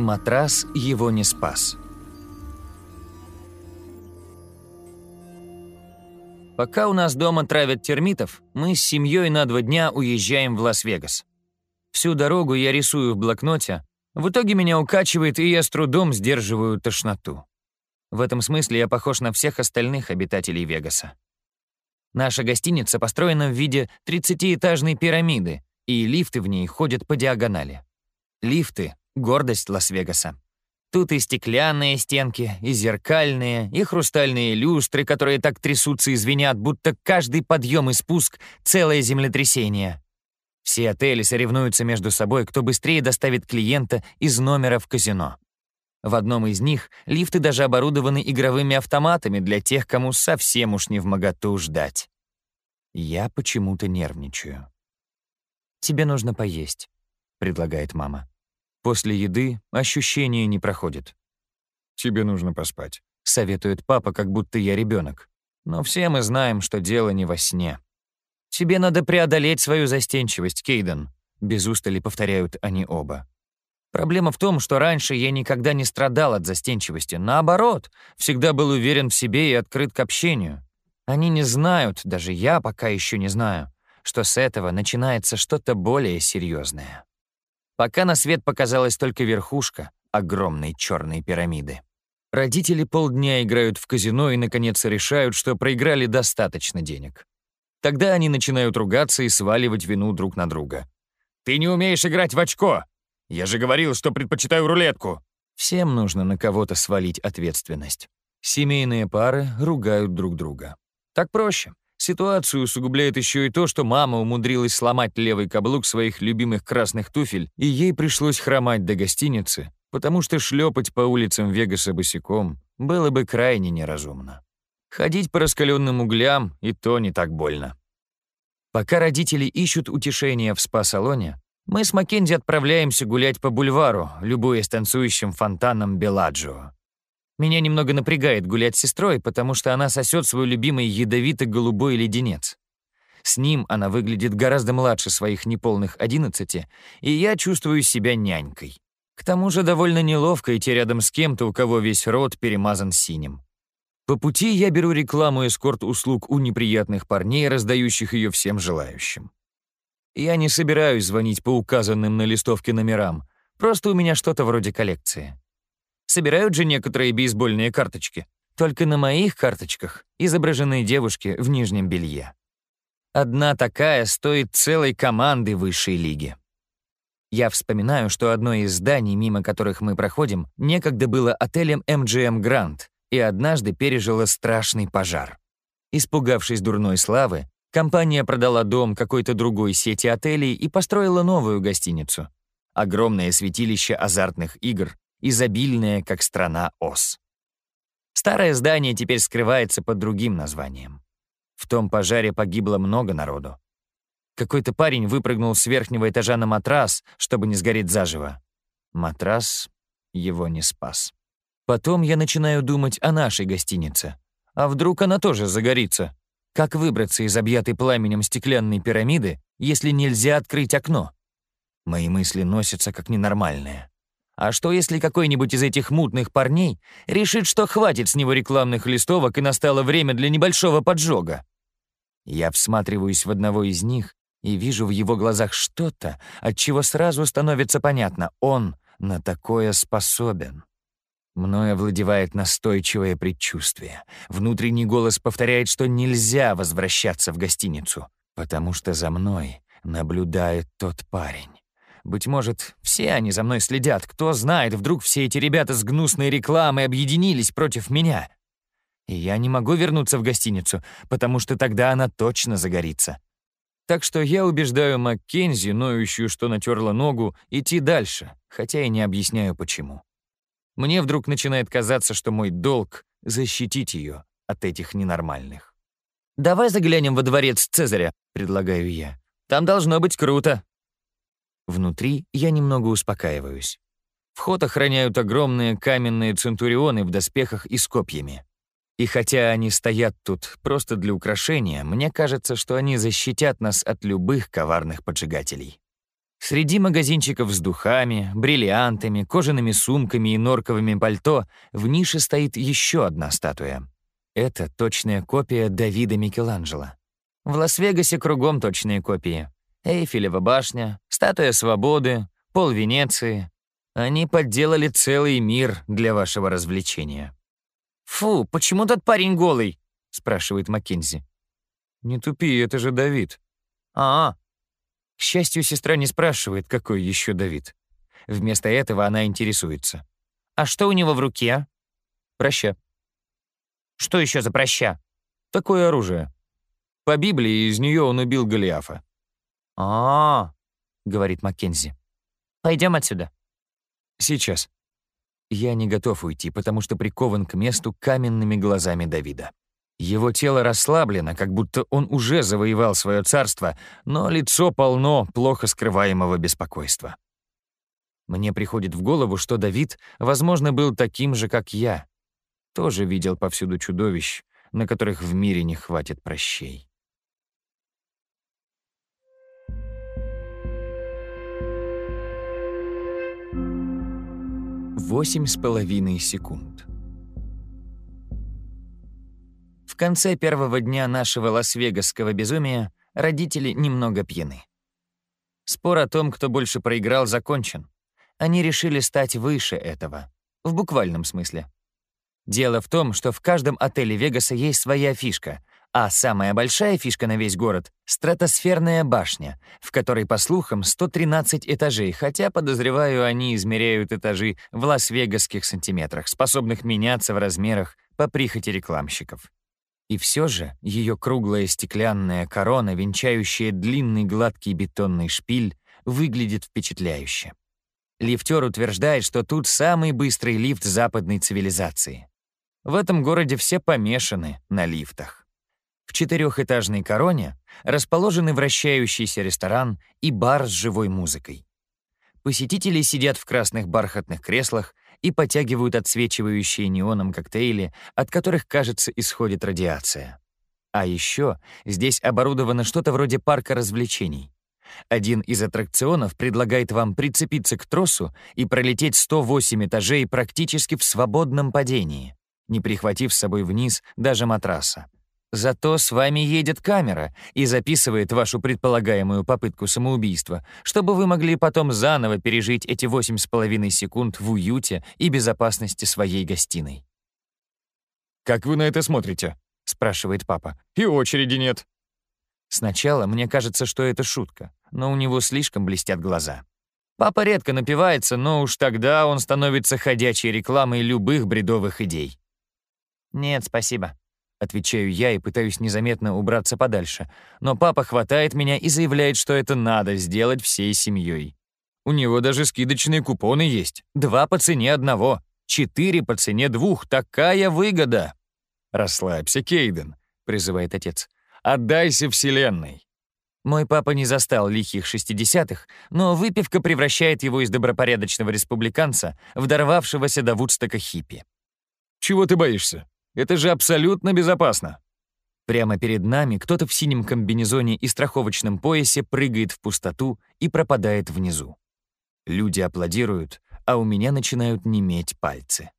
Матрас его не спас. Пока у нас дома травят термитов, мы с семьей на два дня уезжаем в Лас-Вегас. Всю дорогу я рисую в блокноте, в итоге меня укачивает, и я с трудом сдерживаю тошноту. В этом смысле я похож на всех остальных обитателей Вегаса. Наша гостиница построена в виде 30-этажной пирамиды, и лифты в ней ходят по диагонали. Лифты — гордость Лас-Вегаса. Тут и стеклянные стенки, и зеркальные, и хрустальные люстры, которые так трясутся и звенят, будто каждый подъем и спуск — целое землетрясение. Все отели соревнуются между собой, кто быстрее доставит клиента из номера в казино. В одном из них лифты даже оборудованы игровыми автоматами для тех, кому совсем уж не в моготу ждать. Я почему-то нервничаю. «Тебе нужно поесть», — предлагает мама. После еды ощущение не проходит. «Тебе нужно поспать», — советует папа, как будто я ребенок. Но все мы знаем, что дело не во сне. «Тебе надо преодолеть свою застенчивость, Кейден», — без устали повторяют они оба. Проблема в том, что раньше я никогда не страдал от застенчивости. Наоборот, всегда был уверен в себе и открыт к общению. Они не знают, даже я пока еще не знаю, что с этого начинается что-то более серьезное пока на свет показалась только верхушка огромной черной пирамиды. Родители полдня играют в казино и, наконец, решают, что проиграли достаточно денег. Тогда они начинают ругаться и сваливать вину друг на друга. «Ты не умеешь играть в очко! Я же говорил, что предпочитаю рулетку!» Всем нужно на кого-то свалить ответственность. Семейные пары ругают друг друга. Так проще. Ситуацию усугубляет еще и то, что мама умудрилась сломать левый каблук своих любимых красных туфель, и ей пришлось хромать до гостиницы, потому что шлепать по улицам Вегаса босиком было бы крайне неразумно. Ходить по раскаленным углям и то не так больно. Пока родители ищут утешения в спа-салоне, мы с Маккензи отправляемся гулять по бульвару, любуясь танцующим фонтаном Беладжио. Меня немного напрягает гулять с сестрой, потому что она сосет свой любимый ядовито-голубой леденец. С ним она выглядит гораздо младше своих неполных одиннадцати, и я чувствую себя нянькой. К тому же довольно неловко идти рядом с кем-то, у кого весь рот перемазан синим. По пути я беру рекламу эскорт-услуг у неприятных парней, раздающих ее всем желающим. Я не собираюсь звонить по указанным на листовке номерам, просто у меня что-то вроде коллекции. Собирают же некоторые бейсбольные карточки. Только на моих карточках изображены девушки в нижнем белье. Одна такая стоит целой команды высшей лиги. Я вспоминаю, что одно из зданий, мимо которых мы проходим, некогда было отелем MGM Grand и однажды пережило страшный пожар. Испугавшись дурной славы, компания продала дом какой-то другой сети отелей и построила новую гостиницу. Огромное святилище азартных игр, изобильная, как страна Ос. Старое здание теперь скрывается под другим названием. В том пожаре погибло много народу. Какой-то парень выпрыгнул с верхнего этажа на матрас, чтобы не сгореть заживо. Матрас его не спас. Потом я начинаю думать о нашей гостинице. А вдруг она тоже загорится? Как выбраться из объятой пламенем стеклянной пирамиды, если нельзя открыть окно? Мои мысли носятся как ненормальные. А что, если какой-нибудь из этих мутных парней решит, что хватит с него рекламных листовок и настало время для небольшого поджога? Я всматриваюсь в одного из них и вижу в его глазах что-то, от чего сразу становится понятно, он на такое способен. Мною овладевает настойчивое предчувствие. Внутренний голос повторяет, что нельзя возвращаться в гостиницу, потому что за мной наблюдает тот парень. Быть может, все они за мной следят. Кто знает, вдруг все эти ребята с гнусной рекламой объединились против меня. И я не могу вернуться в гостиницу, потому что тогда она точно загорится. Так что я убеждаю Маккензи, ноющую, что натерла ногу, идти дальше, хотя и не объясняю, почему. Мне вдруг начинает казаться, что мой долг — защитить ее от этих ненормальных. «Давай заглянем во дворец Цезаря», — предлагаю я. «Там должно быть круто». Внутри я немного успокаиваюсь. Вход охраняют огромные каменные центурионы в доспехах и с копьями. И хотя они стоят тут просто для украшения, мне кажется, что они защитят нас от любых коварных поджигателей. Среди магазинчиков с духами, бриллиантами, кожаными сумками и норковыми пальто в нише стоит еще одна статуя. Это точная копия Давида Микеланджело. В Лас-Вегасе кругом точные копии. Эйфелева башня, статуя свободы, пол Венеции. Они подделали целый мир для вашего развлечения. «Фу, почему тот парень голый?» — спрашивает Маккензи. «Не тупи, это же Давид». «А, к счастью, сестра не спрашивает, какой еще Давид. Вместо этого она интересуется. «А что у него в руке?» «Проща». «Что еще за проща?» «Такое оружие. По Библии из нее он убил Голиафа». А, говорит Маккензи. Пойдем отсюда». «Сейчас». Я не готов уйти, потому что прикован к месту каменными глазами Давида. Его тело расслаблено, как будто он уже завоевал свое царство, но лицо полно плохо скрываемого беспокойства. Мне приходит в голову, что Давид, возможно, был таким же, как я. Тоже видел повсюду чудовищ, на которых в мире не хватит прощей. Восемь с половиной секунд конце первого дня нашего лас-вегасского безумия родители немного пьяны. Спор о том, кто больше проиграл, закончен. Они решили стать выше этого. В буквальном смысле. Дело в том, что в каждом отеле Вегаса есть своя фишка, а самая большая фишка на весь город — стратосферная башня, в которой, по слухам, 113 этажей, хотя, подозреваю, они измеряют этажи в лас-вегасских сантиметрах, способных меняться в размерах по прихоти рекламщиков. И все же ее круглая стеклянная корона, венчающая длинный гладкий бетонный шпиль, выглядит впечатляюще. Лифтер утверждает, что тут самый быстрый лифт западной цивилизации. В этом городе все помешаны на лифтах. В четырехэтажной короне расположены вращающийся ресторан и бар с живой музыкой. Посетители сидят в красных бархатных креслах и потягивают отсвечивающие неоном коктейли, от которых, кажется, исходит радиация. А еще здесь оборудовано что-то вроде парка развлечений. Один из аттракционов предлагает вам прицепиться к тросу и пролететь 108 этажей практически в свободном падении, не прихватив с собой вниз даже матраса. Зато с вами едет камера и записывает вашу предполагаемую попытку самоубийства, чтобы вы могли потом заново пережить эти восемь с половиной секунд в уюте и безопасности своей гостиной. «Как вы на это смотрите?» — спрашивает папа. «И очереди нет». Сначала мне кажется, что это шутка, но у него слишком блестят глаза. Папа редко напивается, но уж тогда он становится ходячей рекламой любых бредовых идей. «Нет, спасибо», Отвечаю я и пытаюсь незаметно убраться подальше. Но папа хватает меня и заявляет, что это надо сделать всей семьей. У него даже скидочные купоны есть. Два по цене одного. Четыре по цене двух. Такая выгода. «Расслабься, Кейден», — призывает отец. «Отдайся Вселенной». Мой папа не застал лихих шестидесятых, но выпивка превращает его из добропорядочного республиканца в дорвавшегося до Вудстока хиппи. «Чего ты боишься? Это же абсолютно безопасно. Прямо перед нами кто-то в синем комбинезоне и страховочном поясе прыгает в пустоту и пропадает внизу. Люди аплодируют, а у меня начинают неметь пальцы.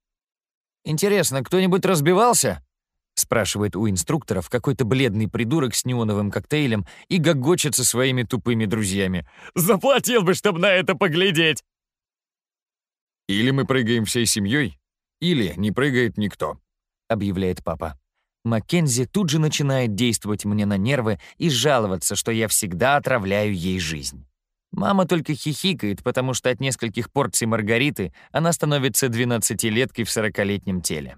«Интересно, кто-нибудь разбивался?» — спрашивает у инструкторов какой-то бледный придурок с неоновым коктейлем и гогочет со своими тупыми друзьями. «Заплатил бы, чтобы на это поглядеть!» Или мы прыгаем всей семьей, или не прыгает никто объявляет папа. Маккензи тут же начинает действовать мне на нервы и жаловаться, что я всегда отравляю ей жизнь. Мама только хихикает, потому что от нескольких порций маргариты она становится двенадцатилеткой в сорокалетнем теле.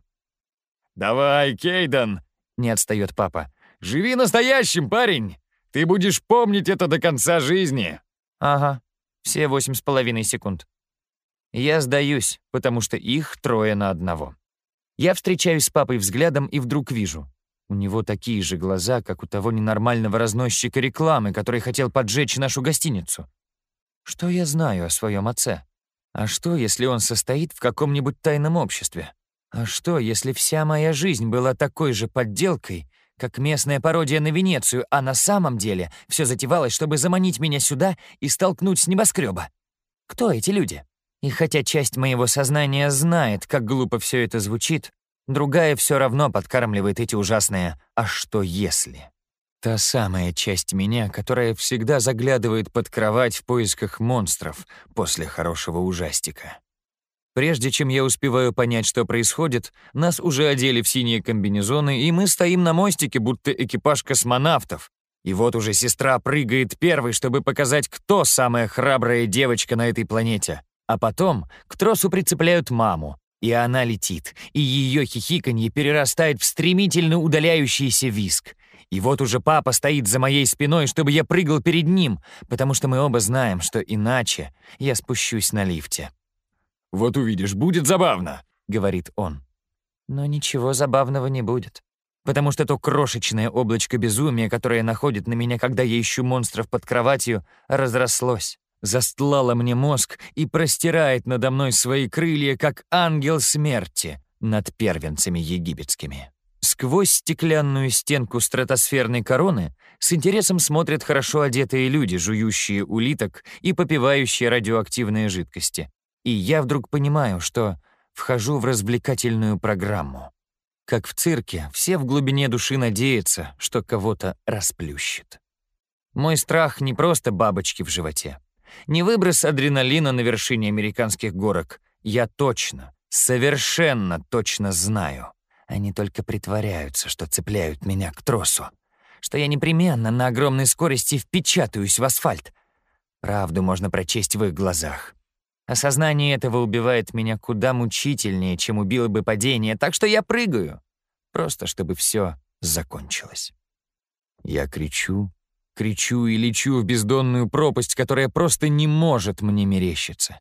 «Давай, Кейден!» — не отстает папа. «Живи настоящим, парень! Ты будешь помнить это до конца жизни!» «Ага, все восемь с половиной секунд. Я сдаюсь, потому что их трое на одного». Я встречаюсь с папой взглядом и вдруг вижу. У него такие же глаза, как у того ненормального разносчика рекламы, который хотел поджечь нашу гостиницу. Что я знаю о своем отце? А что, если он состоит в каком-нибудь тайном обществе? А что, если вся моя жизнь была такой же подделкой, как местная пародия на Венецию, а на самом деле все затевалось, чтобы заманить меня сюда и столкнуть с небоскреба. Кто эти люди? И хотя часть моего сознания знает, как глупо все это звучит, другая все равно подкармливает эти ужасные «а что если?». Та самая часть меня, которая всегда заглядывает под кровать в поисках монстров после хорошего ужастика. Прежде чем я успеваю понять, что происходит, нас уже одели в синие комбинезоны, и мы стоим на мостике, будто экипаж космонавтов. И вот уже сестра прыгает первой, чтобы показать, кто самая храбрая девочка на этой планете. А потом к тросу прицепляют маму, и она летит, и ее хихиканье перерастает в стремительно удаляющийся виск. И вот уже папа стоит за моей спиной, чтобы я прыгал перед ним, потому что мы оба знаем, что иначе я спущусь на лифте. «Вот увидишь, будет забавно», — говорит он. Но ничего забавного не будет. Потому что то крошечное облачко безумия, которое находит на меня, когда я ищу монстров под кроватью, разрослось, застлало мне мозг и простирает надо мной свои крылья, как ангел смерти над первенцами египетскими. Сквозь стеклянную стенку стратосферной короны с интересом смотрят хорошо одетые люди, жующие улиток и попивающие радиоактивные жидкости. И я вдруг понимаю, что вхожу в развлекательную программу. Как в цирке, все в глубине души надеются, что кого-то расплющит. Мой страх не просто бабочки в животе. Не выброс адреналина на вершине американских горок. Я точно, совершенно точно знаю. Они только притворяются, что цепляют меня к тросу. Что я непременно на огромной скорости впечатаюсь в асфальт. Правду можно прочесть в их глазах. Осознание этого убивает меня куда мучительнее, чем убило бы падение, так что я прыгаю, просто чтобы все закончилось. Я кричу, кричу и лечу в бездонную пропасть, которая просто не может мне мерещиться.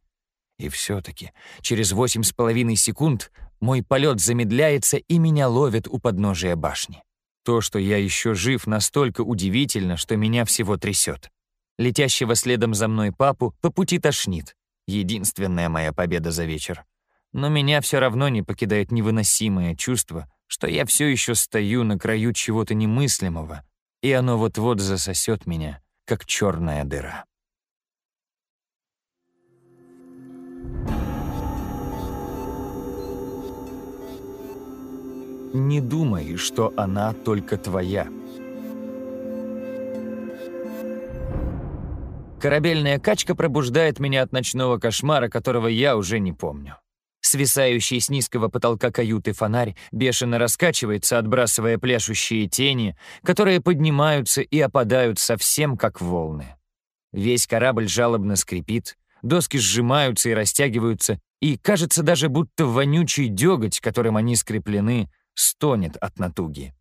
И все-таки через восемь с половиной секунд мой полет замедляется и меня ловит у подножия башни. То, что я еще жив, настолько удивительно, что меня всего трясет. Летящего следом за мной папу по пути тошнит. Единственная моя победа за вечер. Но меня все равно не покидает невыносимое чувство, что я все еще стою на краю чего-то немыслимого, и оно вот-вот засосет меня, как черная дыра. Не думай, что она только твоя. Корабельная качка пробуждает меня от ночного кошмара, которого я уже не помню. Свисающий с низкого потолка каюты фонарь бешено раскачивается, отбрасывая пляшущие тени, которые поднимаются и опадают совсем как волны. Весь корабль жалобно скрипит, доски сжимаются и растягиваются, и кажется даже будто вонючий деготь, которым они скреплены, стонет от натуги.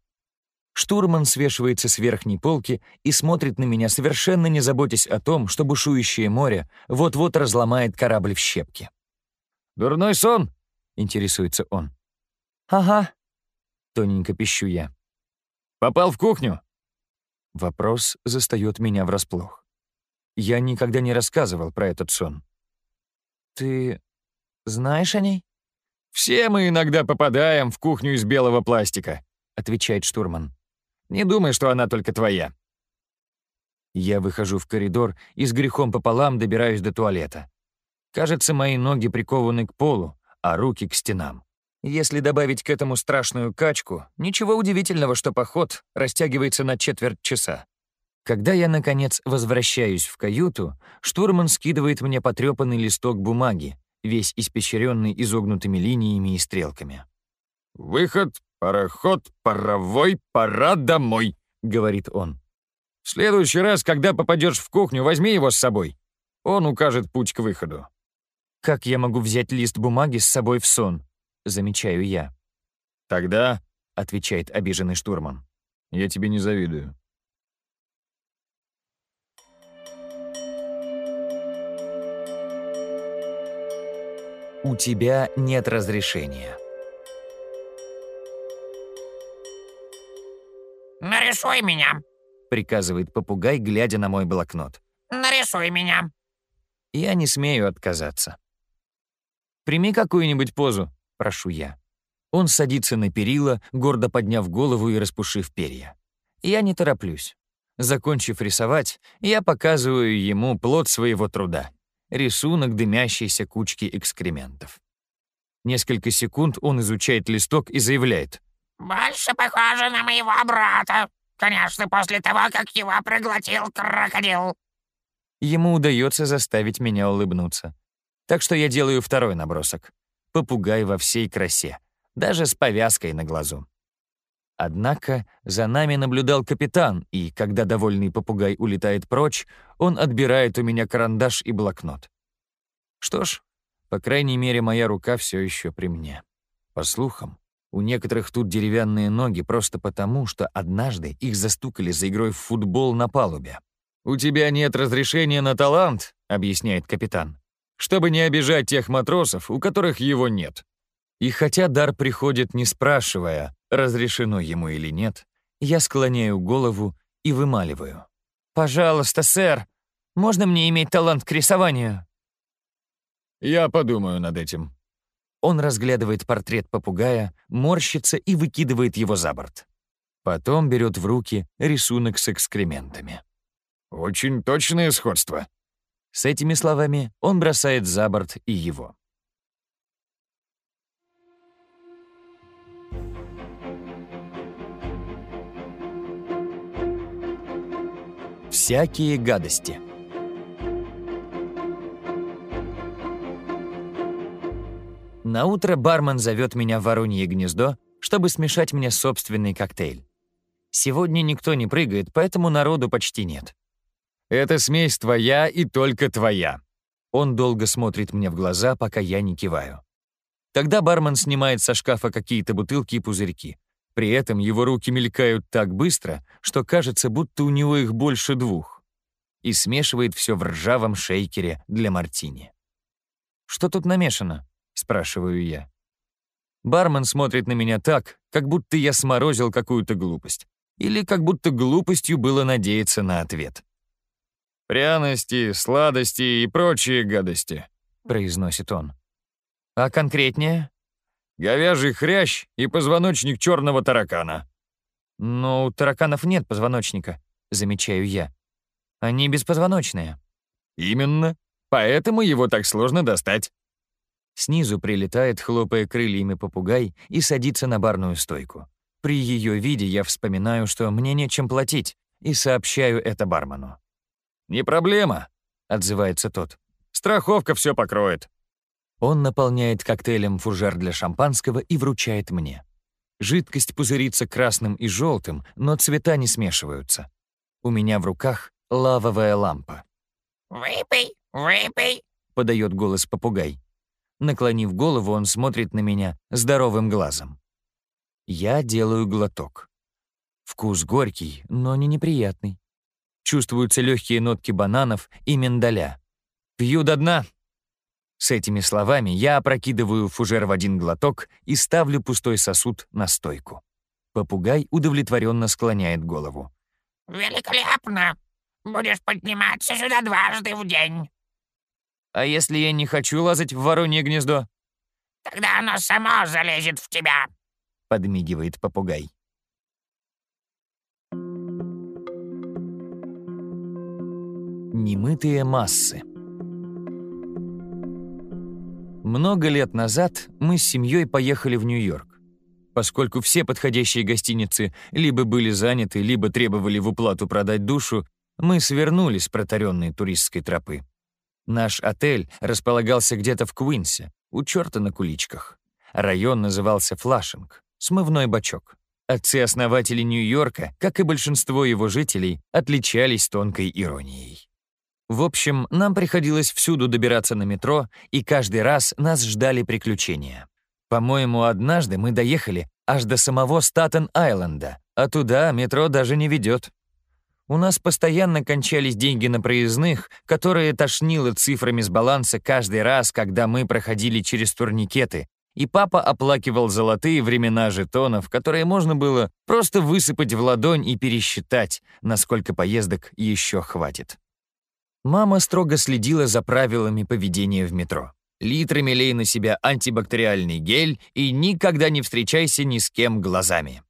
Штурман свешивается с верхней полки и смотрит на меня, совершенно не заботясь о том, что бушующее море вот-вот разломает корабль в щепки. «Дурной сон?» — интересуется он. «Ага», — тоненько пищу я. «Попал в кухню?» Вопрос застаёт меня врасплох. Я никогда не рассказывал про этот сон. «Ты знаешь о ней?» «Все мы иногда попадаем в кухню из белого пластика», — отвечает штурман. Не думай, что она только твоя». Я выхожу в коридор и с грехом пополам добираюсь до туалета. Кажется, мои ноги прикованы к полу, а руки к стенам. Если добавить к этому страшную качку, ничего удивительного, что поход растягивается на четверть часа. Когда я, наконец, возвращаюсь в каюту, штурман скидывает мне потрепанный листок бумаги, весь испещренный изогнутыми линиями и стрелками. «Выход «Пароход паровой, пора домой», — говорит он. «В следующий раз, когда попадешь в кухню, возьми его с собой. Он укажет путь к выходу». «Как я могу взять лист бумаги с собой в сон?» — замечаю я. «Тогда», — отвечает обиженный штурман, — «я тебе не завидую». У тебя нет разрешения. «Нарисуй меня», — приказывает попугай, глядя на мой блокнот. «Нарисуй меня». Я не смею отказаться. «Прими какую-нибудь позу», — прошу я. Он садится на перила, гордо подняв голову и распушив перья. Я не тороплюсь. Закончив рисовать, я показываю ему плод своего труда — рисунок дымящейся кучки экскрементов. Несколько секунд он изучает листок и заявляет. «Больше похоже на моего брата. Конечно, после того, как его проглотил крокодил». Ему удается заставить меня улыбнуться. Так что я делаю второй набросок. Попугай во всей красе, даже с повязкой на глазу. Однако за нами наблюдал капитан, и когда довольный попугай улетает прочь, он отбирает у меня карандаш и блокнот. Что ж, по крайней мере, моя рука все еще при мне. По слухам, у некоторых тут деревянные ноги просто потому, что однажды их застукали за игрой в футбол на палубе. «У тебя нет разрешения на талант», — объясняет капитан, «чтобы не обижать тех матросов, у которых его нет». И хотя дар приходит не спрашивая, разрешено ему или нет, я склоняю голову и вымаливаю. «Пожалуйста, сэр, можно мне иметь талант к рисованию?» Я подумаю над этим. Он разглядывает портрет попугая, морщится и выкидывает его за борт. Потом берет в руки рисунок с экскрементами. Очень точное сходство. С этими словами он бросает за борт и его. Всякие гадости. На утро бармен зовет меня в Воронье гнездо, чтобы смешать мне собственный коктейль. Сегодня никто не прыгает, поэтому народу почти нет. Эта смесь твоя и только твоя. Он долго смотрит мне в глаза, пока я не киваю. Тогда бармен снимает со шкафа какие-то бутылки и пузырьки. При этом его руки мелькают так быстро, что кажется, будто у него их больше двух. И смешивает все в ржавом шейкере для мартини. Что тут намешано? спрашиваю я. Бармен смотрит на меня так, как будто я сморозил какую-то глупость. Или как будто глупостью было надеяться на ответ. «Пряности, сладости и прочие гадости», — произносит он. «А конкретнее?» «Говяжий хрящ и позвоночник черного таракана». «Но у тараканов нет позвоночника», — замечаю я. «Они беспозвоночные». «Именно. Поэтому его так сложно достать». Снизу прилетает, хлопая крыльями попугай, и садится на барную стойку. При ее виде я вспоминаю, что мне нечем платить, и сообщаю это бармену. «Не проблема», — отзывается тот. «Страховка все покроет». Он наполняет коктейлем фужер для шампанского и вручает мне. Жидкость пузырится красным и желтым, но цвета не смешиваются. У меня в руках лавовая лампа. «Выпей, выпей», — подает голос попугай. Наклонив голову, он смотрит на меня здоровым глазом. Я делаю глоток. Вкус горький, но не неприятный. Чувствуются легкие нотки бананов и миндаля. Пью до дна. С этими словами я опрокидываю фужер в один глоток и ставлю пустой сосуд на стойку. Попугай удовлетворенно склоняет голову. «Великолепно! Будешь подниматься сюда дважды в день». А если я не хочу лазать в воронье гнездо? Тогда оно само залезет в тебя, подмигивает попугай. Немытые массы. Много лет назад мы с семьей поехали в Нью-Йорк. Поскольку все подходящие гостиницы либо были заняты, либо требовали в уплату продать душу, мы свернули с протаренной туристской тропы. Наш отель располагался где-то в Куинсе, у черта на куличках. Район назывался Флашинг, смывной бачок. Отцы-основатели Нью-Йорка, как и большинство его жителей, отличались тонкой иронией. В общем, нам приходилось всюду добираться на метро, и каждый раз нас ждали приключения. По-моему, однажды мы доехали аж до самого Статен-Айленда, а туда метро даже не ведет. У нас постоянно кончались деньги на проездных, которые тошнило цифрами с баланса каждый раз, когда мы проходили через турникеты, и папа оплакивал золотые времена жетонов, которые можно было просто высыпать в ладонь и пересчитать, насколько поездок еще хватит. Мама строго следила за правилами поведения в метро. Литрами лей на себя антибактериальный гель и никогда не встречайся ни с кем глазами.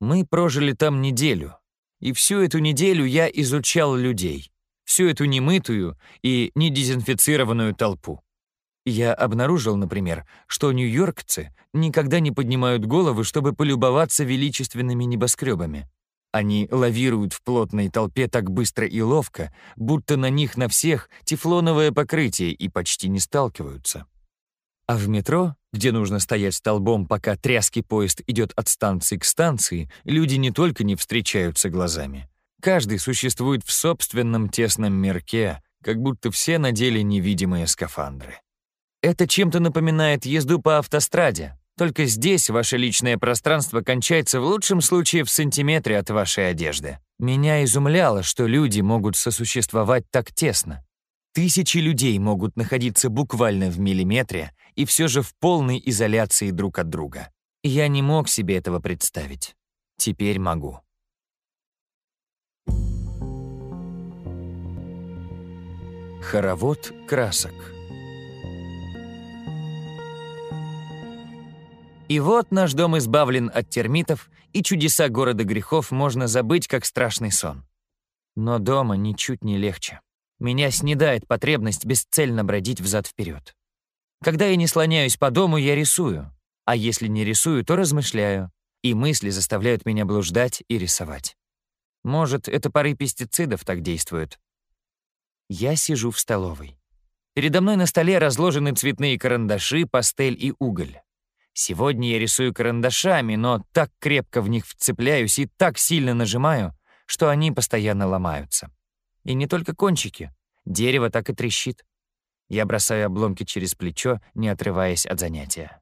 Мы прожили там неделю, и всю эту неделю я изучал людей, всю эту немытую и недезинфицированную толпу. Я обнаружил, например, что нью-йоркцы никогда не поднимают головы, чтобы полюбоваться величественными небоскребами. Они лавируют в плотной толпе так быстро и ловко, будто на них на всех тефлоновое покрытие и почти не сталкиваются. А в метро, где нужно стоять столбом, пока тряский поезд идет от станции к станции, люди не только не встречаются глазами. Каждый существует в собственном тесном мирке, как будто все надели невидимые скафандры. Это чем-то напоминает езду по автостраде, только здесь ваше личное пространство кончается в лучшем случае в сантиметре от вашей одежды. Меня изумляло, что люди могут сосуществовать так тесно. Тысячи людей могут находиться буквально в миллиметре и все же в полной изоляции друг от друга. Я не мог себе этого представить. Теперь могу. Хоровод красок. И вот наш дом избавлен от термитов, и чудеса города грехов можно забыть, как страшный сон. Но дома ничуть не легче. Меня снедает потребность бесцельно бродить взад-вперед. Когда я не слоняюсь по дому, я рисую. А если не рисую, то размышляю. И мысли заставляют меня блуждать и рисовать. Может, это пары пестицидов так действуют. Я сижу в столовой. Передо мной на столе разложены цветные карандаши, пастель и уголь. Сегодня я рисую карандашами, но так крепко в них вцепляюсь и так сильно нажимаю, что они постоянно ломаются. И не только кончики. Дерево так и трещит. Я бросаю обломки через плечо, не отрываясь от занятия.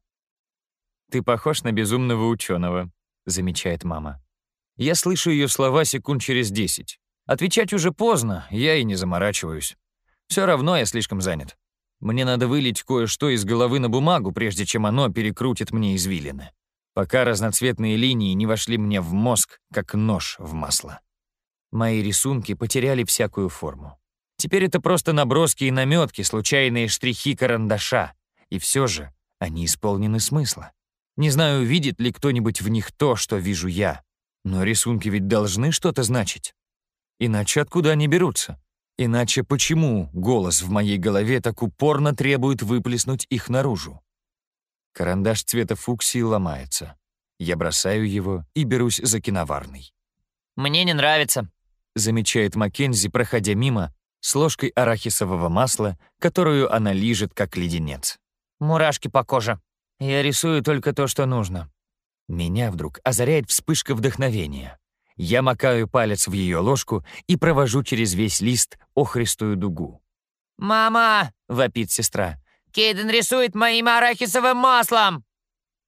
«Ты похож на безумного ученого, замечает мама. Я слышу ее слова секунд через десять. Отвечать уже поздно, я и не заморачиваюсь. Все равно я слишком занят. Мне надо вылить кое-что из головы на бумагу, прежде чем оно перекрутит мне извилины. Пока разноцветные линии не вошли мне в мозг, как нож в масло. Мои рисунки потеряли всякую форму. Теперь это просто наброски и наметки, случайные штрихи карандаша. И все же они исполнены смысла. Не знаю, видит ли кто-нибудь в них то, что вижу я. Но рисунки ведь должны что-то значить. Иначе откуда они берутся? Иначе почему голос в моей голове так упорно требует выплеснуть их наружу? Карандаш цвета фуксии ломается. Я бросаю его и берусь за киноварный. «Мне не нравится», — замечает Маккензи, проходя мимо, с ложкой арахисового масла, которую она лижет, как леденец. «Мурашки по коже. Я рисую только то, что нужно». Меня вдруг озаряет вспышка вдохновения. Я макаю палец в ее ложку и провожу через весь лист охристую дугу. «Мама!» — вопит сестра. «Кейден рисует моим арахисовым маслом!»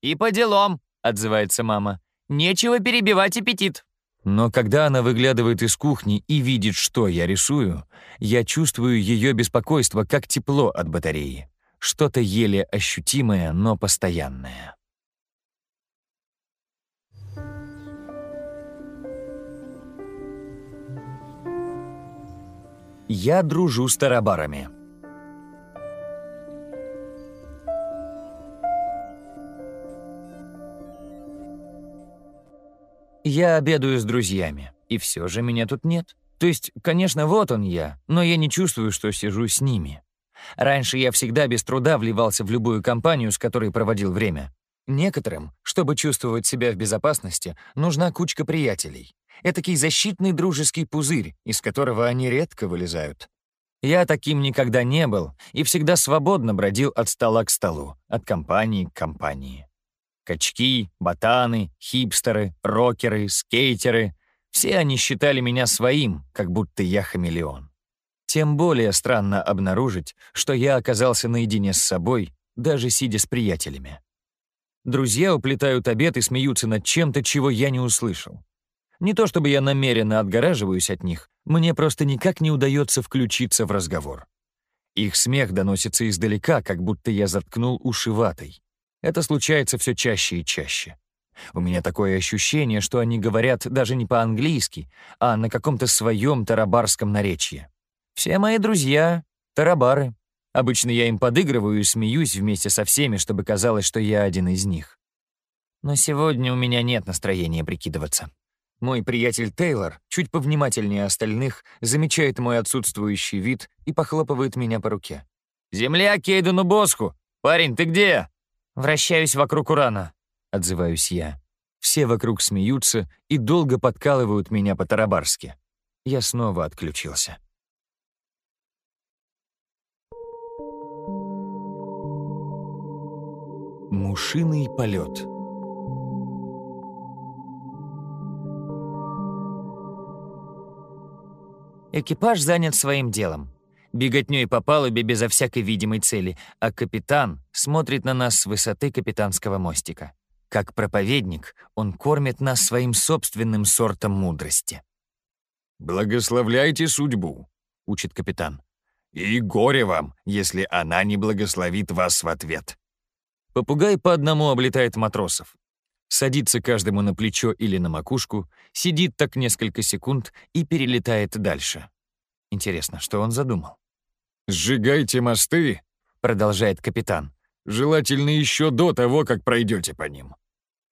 «И по делам!» — отзывается мама. «Нечего перебивать аппетит!» Но когда она выглядывает из кухни и видит, что я рисую, я чувствую ее беспокойство, как тепло от батареи. Что-то еле ощутимое, но постоянное. Я дружу с тарабарами. Я обедаю с друзьями, и все же меня тут нет. То есть, конечно, вот он я, но я не чувствую, что сижу с ними. Раньше я всегда без труда вливался в любую компанию, с которой проводил время. Некоторым, чтобы чувствовать себя в безопасности, нужна кучка приятелей. Этакий защитный дружеский пузырь, из которого они редко вылезают. Я таким никогда не был и всегда свободно бродил от стола к столу, от компании к компании. Качки, ботаны, хипстеры, рокеры, скейтеры — все они считали меня своим, как будто я хамелеон. Тем более странно обнаружить, что я оказался наедине с собой, даже сидя с приятелями. Друзья уплетают обед и смеются над чем-то, чего я не услышал. Не то чтобы я намеренно отгораживаюсь от них, мне просто никак не удается включиться в разговор. Их смех доносится издалека, как будто я заткнул уши ватой. Это случается все чаще и чаще. У меня такое ощущение, что они говорят даже не по-английски, а на каком-то своем тарабарском наречии. Все мои друзья — тарабары. Обычно я им подыгрываю и смеюсь вместе со всеми, чтобы казалось, что я один из них. Но сегодня у меня нет настроения прикидываться. Мой приятель Тейлор, чуть повнимательнее остальных, замечает мой отсутствующий вид и похлопывает меня по руке. «Земля Кейдену Боску! Парень, ты где?» «Вращаюсь вокруг урана», — отзываюсь я. Все вокруг смеются и долго подкалывают меня по-тарабарски. Я снова отключился. Мушиный полет. Экипаж занят своим делом. Беготней по палубе безо всякой видимой цели, а капитан смотрит на нас с высоты капитанского мостика. Как проповедник, он кормит нас своим собственным сортом мудрости. «Благословляйте судьбу», — учит капитан. «И горе вам, если она не благословит вас в ответ». Попугай по одному облетает матросов. Садится каждому на плечо или на макушку, сидит так несколько секунд и перелетает дальше. Интересно, что он задумал? «Сжигайте мосты», — продолжает капитан. «Желательно еще до того, как пройдете по ним».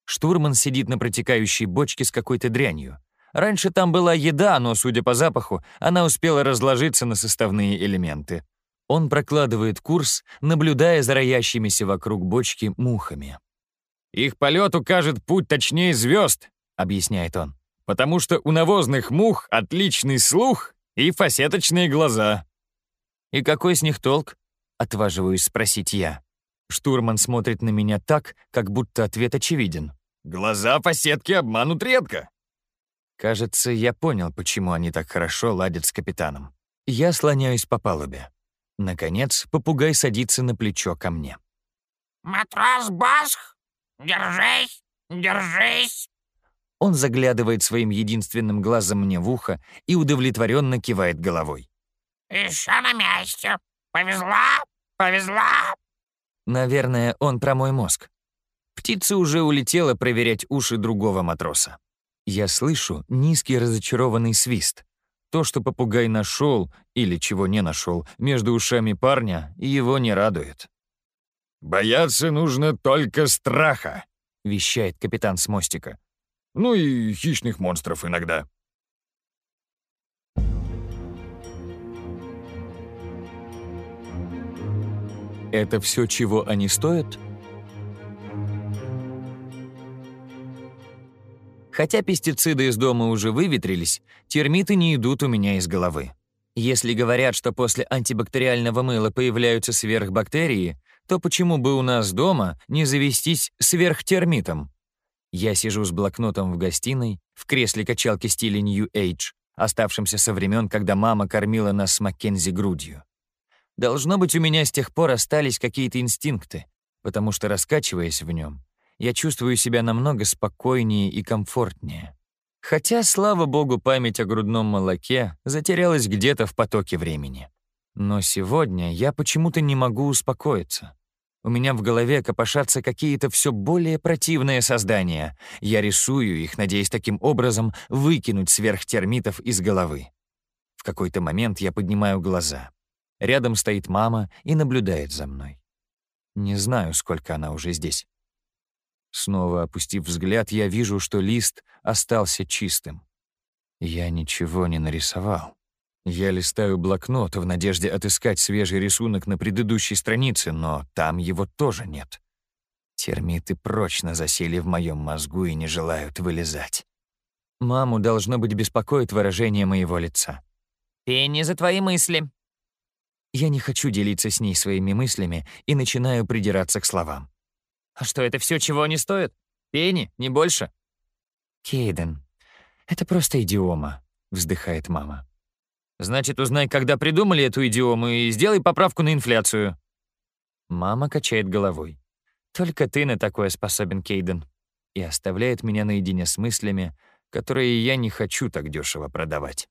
Штурман сидит на протекающей бочке с какой-то дрянью. Раньше там была еда, но, судя по запаху, она успела разложиться на составные элементы. Он прокладывает курс, наблюдая за роящимися вокруг бочки мухами. «Их полет укажет путь точнее звезд», — объясняет он, «потому что у навозных мух отличный слух и фасеточные глаза». «И какой с них толк?» — отваживаюсь спросить я. Штурман смотрит на меня так, как будто ответ очевиден. «Глаза фасетки обманут редко». Кажется, я понял, почему они так хорошо ладят с капитаном. Я слоняюсь по палубе. Наконец, попугай садится на плечо ко мне. «Матрос Басх, держись, держись!» Он заглядывает своим единственным глазом мне в ухо и удовлетворенно кивает головой. «Еще на месте. Повезла, повезла!» Наверное, он про мой мозг. Птица уже улетела проверять уши другого матроса. Я слышу низкий разочарованный свист. То, что попугай нашел или чего не нашел между ушами парня, его не радует. «Бояться нужно только страха», — вещает капитан с мостика. «Ну и хищных монстров иногда». Это все, чего они стоят? Хотя пестициды из дома уже выветрились, термиты не идут у меня из головы. Если говорят, что после антибактериального мыла появляются сверхбактерии, то почему бы у нас дома не завестись сверхтермитом? Я сижу с блокнотом в гостиной, в кресле качалки стиля New Age, оставшемся со времен, когда мама кормила нас с Маккензи грудью. Должно быть, у меня с тех пор остались какие-то инстинкты, потому что, раскачиваясь в нем, я чувствую себя намного спокойнее и комфортнее. Хотя, слава богу, память о грудном молоке затерялась где-то в потоке времени. Но сегодня я почему-то не могу успокоиться. У меня в голове копошатся какие-то все более противные создания. Я рисую их, надеясь таким образом выкинуть сверхтермитов из головы. В какой-то момент я поднимаю глаза. Рядом стоит мама и наблюдает за мной. Не знаю, сколько она уже здесь. Снова опустив взгляд, я вижу, что лист остался чистым. Я ничего не нарисовал. Я листаю блокнот в надежде отыскать свежий рисунок на предыдущей странице, но там его тоже нет. Термиты прочно засели в моем мозгу и не желают вылезать. Маму, должно быть, беспокоит выражение моего лица. «Пенни за твои мысли». Я не хочу делиться с ней своими мыслями и начинаю придираться к словам. А что, это все чего не стоит? Пенни, не больше? Кейден, это просто идиома, вздыхает мама. Значит, узнай, когда придумали эту идиому, и сделай поправку на инфляцию. Мама качает головой. Только ты на такое способен, Кейден. И оставляет меня наедине с мыслями, которые я не хочу так дешево продавать.